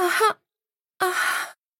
啊哈，啊哈。